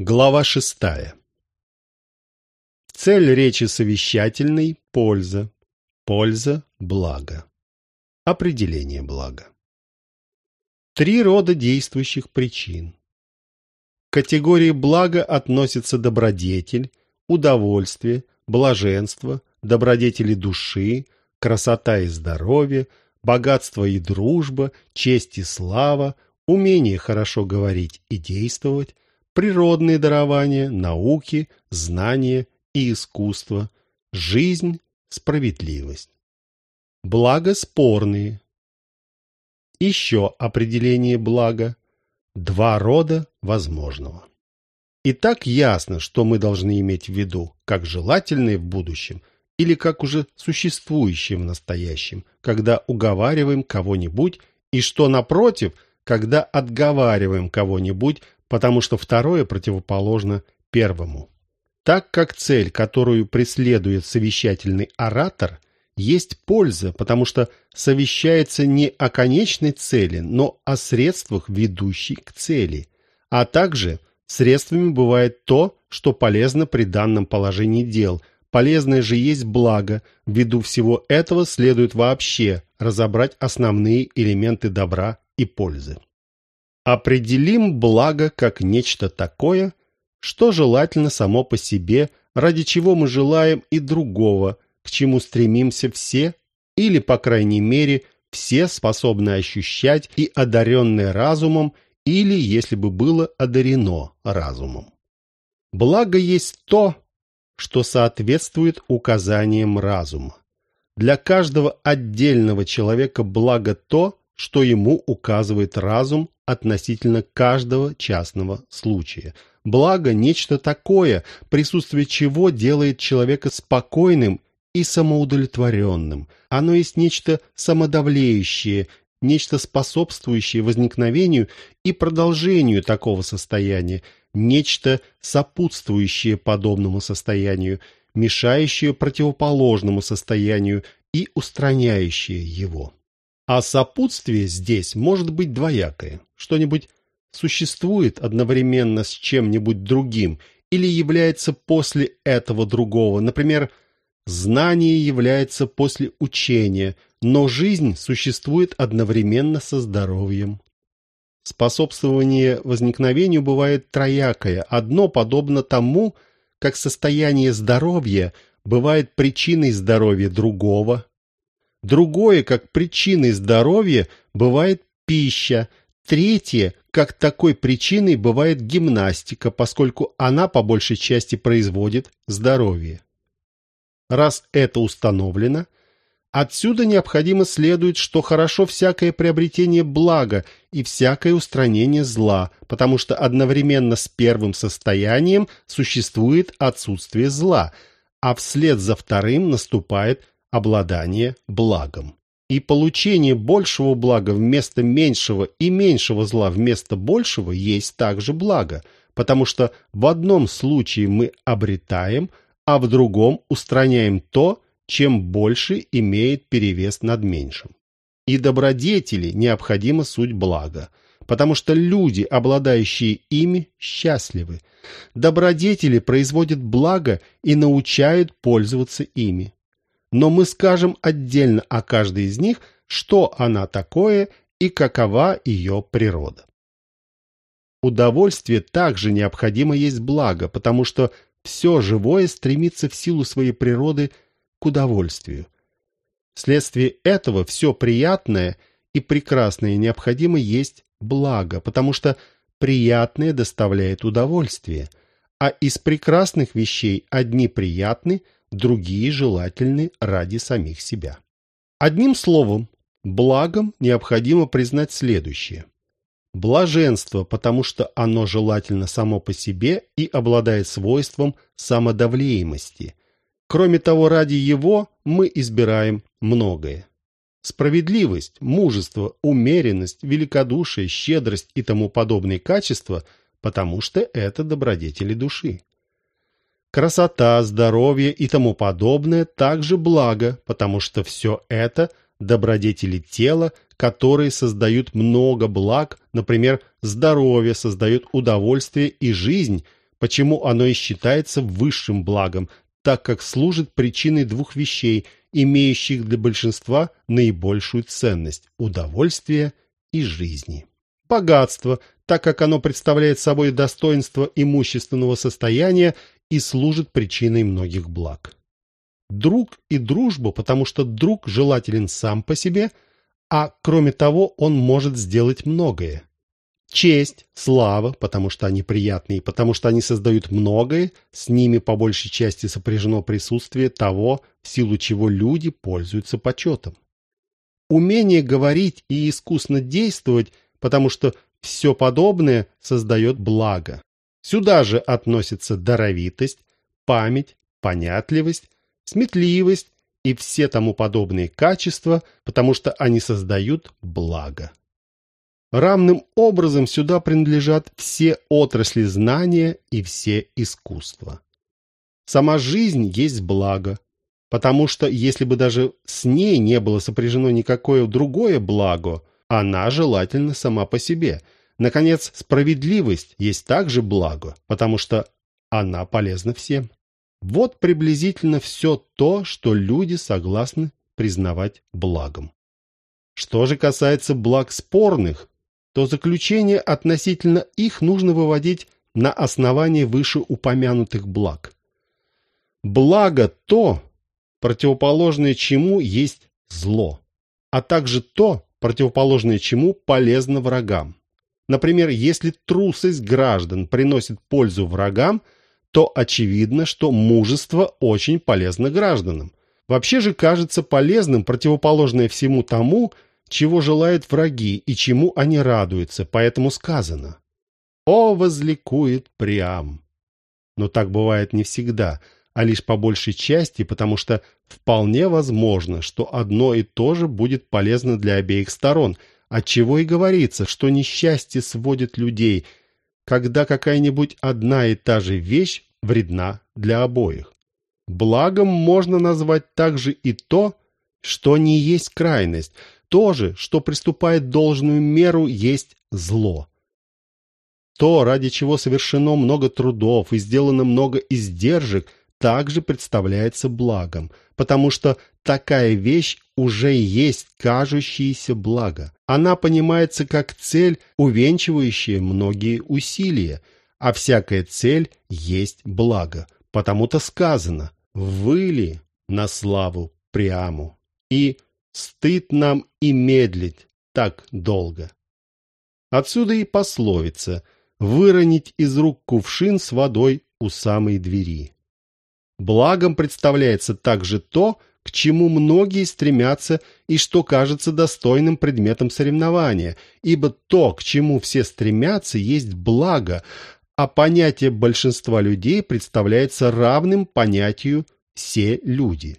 Глава шестая. Цель речи совещательной – польза. Польза – благо. Определение блага. Три рода действующих причин. К категории блага относятся добродетель, удовольствие, блаженство, добродетели души, красота и здоровье, богатство и дружба, честь и слава, умение хорошо говорить и действовать, природные дарования, науки, знания и искусство, жизнь, справедливость. Благо спорные. Еще определение блага. Два рода возможного. И так ясно, что мы должны иметь в виду, как желательное в будущем или как уже существующее в настоящем, когда уговариваем кого-нибудь, и что, напротив, когда отговариваем кого-нибудь потому что второе противоположно первому. Так как цель, которую преследует совещательный оратор, есть польза, потому что совещается не о конечной цели, но о средствах, ведущих к цели, а также средствами бывает то, что полезно при данном положении дел. Полезное же есть благо, ввиду всего этого следует вообще разобрать основные элементы добра и пользы. Определим благо как нечто такое, что желательно само по себе, ради чего мы желаем и другого, к чему стремимся все, или, по крайней мере, все способны ощущать и одаренные разумом, или, если бы было одарено разумом. Благо есть то, что соответствует указаниям разума. Для каждого отдельного человека благо то, что ему указывает разум относительно каждого частного случая. Благо, нечто такое, присутствие чего делает человека спокойным и самоудовлетворенным. Оно есть нечто самодавлеющее, нечто способствующее возникновению и продолжению такого состояния, нечто сопутствующее подобному состоянию, мешающее противоположному состоянию и устраняющее его. А сопутствие здесь может быть двоякое. Что-нибудь существует одновременно с чем-нибудь другим или является после этого другого. Например, знание является после учения, но жизнь существует одновременно со здоровьем. Способствование возникновению бывает троякое. Одно подобно тому, как состояние здоровья бывает причиной здоровья другого, Другое, как причиной здоровья, бывает пища. Третье, как такой причиной бывает гимнастика, поскольку она по большей части производит здоровье. Раз это установлено, отсюда необходимо следует, что хорошо всякое приобретение блага и всякое устранение зла, потому что одновременно с первым состоянием существует отсутствие зла, а вслед за вторым наступает обладание благом. И получение большего блага вместо меньшего и меньшего зла вместо большего есть также благо, потому что в одном случае мы обретаем, а в другом устраняем то, чем больше имеет перевес над меньшим. И добродетели необходима суть блага, потому что люди, обладающие ими, счастливы. Добродетели производят благо и научают пользоваться ими но мы скажем отдельно о каждой из них, что она такое и какова ее природа. Удовольствие также необходимо есть благо, потому что все живое стремится в силу своей природы к удовольствию. Вследствие этого все приятное и прекрасное необходимо есть благо, потому что приятное доставляет удовольствие, а из прекрасных вещей одни приятны, другие желательны ради самих себя. Одним словом, благом необходимо признать следующее. Блаженство, потому что оно желательно само по себе и обладает свойством самодавлеемости. Кроме того, ради его мы избираем многое. Справедливость, мужество, умеренность, великодушие, щедрость и тому подобные качества, потому что это добродетели души. Красота, здоровье и тому подобное также благо, потому что все это – добродетели тела, которые создают много благ, например, здоровье создает удовольствие и жизнь, почему оно и считается высшим благом, так как служит причиной двух вещей, имеющих для большинства наибольшую ценность – удовольствия и жизни. Богатство, так как оно представляет собой достоинство имущественного состояния и служит причиной многих благ. Друг и дружба, потому что друг желателен сам по себе, а кроме того он может сделать многое. Честь, слава, потому что они приятные, потому что они создают многое, с ними по большей части сопряжено присутствие того, в силу чего люди пользуются почетом. Умение говорить и искусно действовать, потому что все подобное создает благо. Сюда же относятся даровитость, память, понятливость, сметливость и все тому подобные качества, потому что они создают благо. Равным образом сюда принадлежат все отрасли знания и все искусства. Сама жизнь есть благо, потому что если бы даже с ней не было сопряжено никакое другое благо, она желательна сама по себе. Наконец, справедливость есть также благо, потому что она полезна всем. Вот приблизительно все то, что люди согласны признавать благом. Что же касается благ спорных, то заключение относительно их нужно выводить на основании вышеупомянутых благ. Благо то, противоположное чему есть зло, а также то, противоположное чему полезно врагам. Например, если трусость граждан приносит пользу врагам – то очевидно, что мужество очень полезно гражданам. Вообще же кажется полезным противоположное всему тому, чего желают враги и чему они радуются, поэтому сказано «О, возликует Приам». Но так бывает не всегда, а лишь по большей части, потому что вполне возможно, что одно и то же будет полезно для обеих сторон, отчего и говорится, что несчастье сводит людей – когда какая-нибудь одна и та же вещь вредна для обоих. Благом можно назвать также и то, что не есть крайность, то же, что приступает должную меру, есть зло. То, ради чего совершено много трудов и сделано много издержек, также представляется благом, потому что такая вещь уже есть кажущееся благо. Она понимается как цель, увенчивающая многие усилия, а всякая цель есть благо. Потому-то сказано «Вы ли на славу Приаму?» и «Стыд нам и медлить так долго». Отсюда и пословица «Выронить из рук кувшин с водой у самой двери». Благом представляется также то, к чему многие стремятся и что кажется достойным предметом соревнования, ибо то, к чему все стремятся, есть благо, а понятие большинства людей представляется равным понятию «все люди».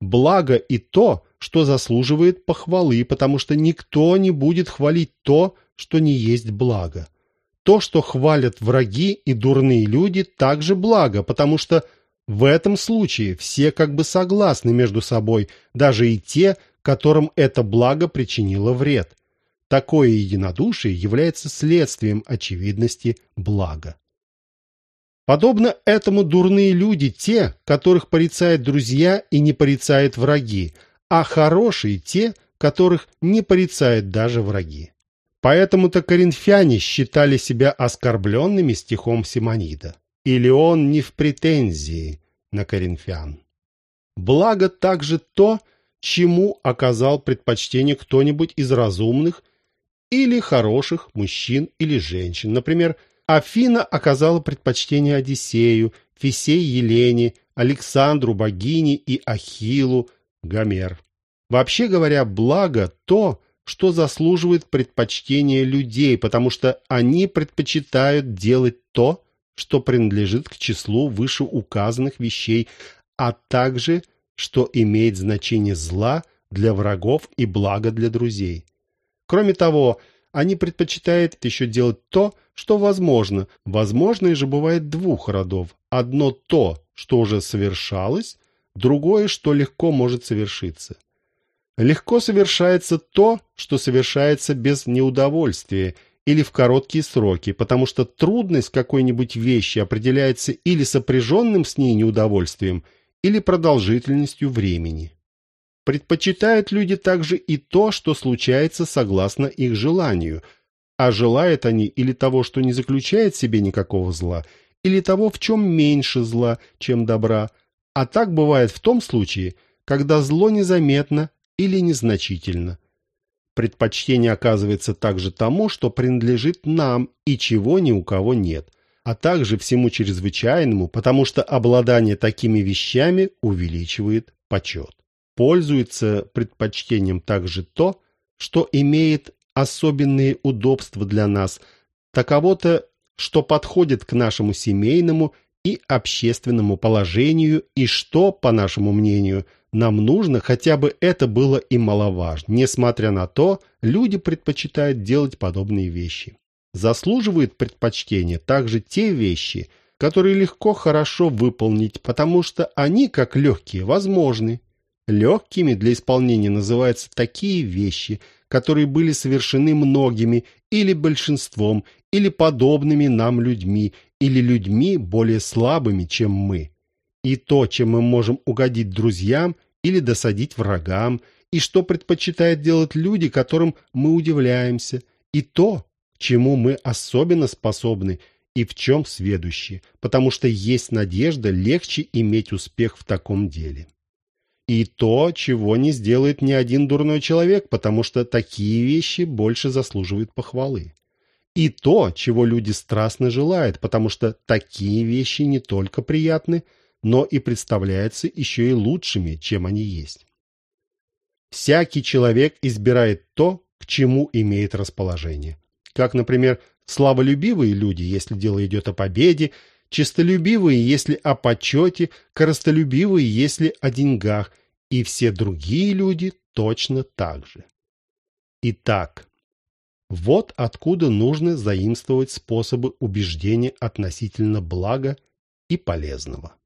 Благо и то, что заслуживает похвалы, потому что никто не будет хвалить то, что не есть благо. То, что хвалят враги и дурные люди, также благо, потому что в этом случае все как бы согласны между собой, даже и те, которым это благо причинило вред. Такое единодушие является следствием очевидности блага. Подобно этому дурные люди те, которых порицают друзья и не порицают враги, а хорошие те, которых не порицают даже враги. Поэтому-то коринфяне считали себя оскорбленными стихом Симонида. Или он не в претензии на коринфян. Благо также то, чему оказал предпочтение кто-нибудь из разумных или хороших мужчин или женщин. Например, Афина оказала предпочтение Одиссею, Фисей Елене, Александру богине и Ахиллу Гомер. Вообще говоря, благо то, что заслуживает предпочтения людей, потому что они предпочитают делать то, что принадлежит к числу вышеуказанных вещей, а также, что имеет значение зла для врагов и блага для друзей. Кроме того, они предпочитают еще делать то, что возможно. Возможное же бывает двух родов. Одно то, что уже совершалось, другое, что легко может совершиться. Легко совершается то, что совершается без неудовольствия, или в короткие сроки, потому что трудность какой-нибудь вещи определяется или сопряженным с ней неудовольствием, или продолжительностью времени. Предпочитают люди также и то, что случается согласно их желанию, а желают они или того, что не заключает в себе никакого зла, или того, в чем меньше зла, чем добра, а так бывает в том случае, когда зло незаметно или незначительно. Предпочтение оказывается также тому, что принадлежит нам и чего ни у кого нет, а также всему чрезвычайному, потому что обладание такими вещами увеличивает почет. Пользуется предпочтением также то, что имеет особенные удобства для нас, таково-то, что подходит к нашему семейному и общественному положению и что, по нашему мнению, нам нужно, хотя бы это было и маловажно. Несмотря на то, люди предпочитают делать подобные вещи. Заслуживают предпочтения также те вещи, которые легко хорошо выполнить, потому что они, как легкие, возможны. Легкими для исполнения называются такие вещи, которые были совершены многими или большинством, или подобными нам людьми, или людьми более слабыми, чем мы. И то, чем мы можем угодить друзьям или досадить врагам, и что предпочитают делать люди, которым мы удивляемся, и то, чему мы особенно способны и в чем сведущи, потому что есть надежда легче иметь успех в таком деле. И то, чего не сделает ни один дурной человек, потому что такие вещи больше заслуживают похвалы и то, чего люди страстно желают, потому что такие вещи не только приятны, но и представляются еще и лучшими, чем они есть. Всякий человек избирает то, к чему имеет расположение. Как, например, славолюбивые люди, если дело идет о победе, честолюбивые, если о почете, коростолюбивые, если о деньгах, и все другие люди точно так же. Итак, вот откуда нужно заимствовать способы убеждения относительно блага и полезного.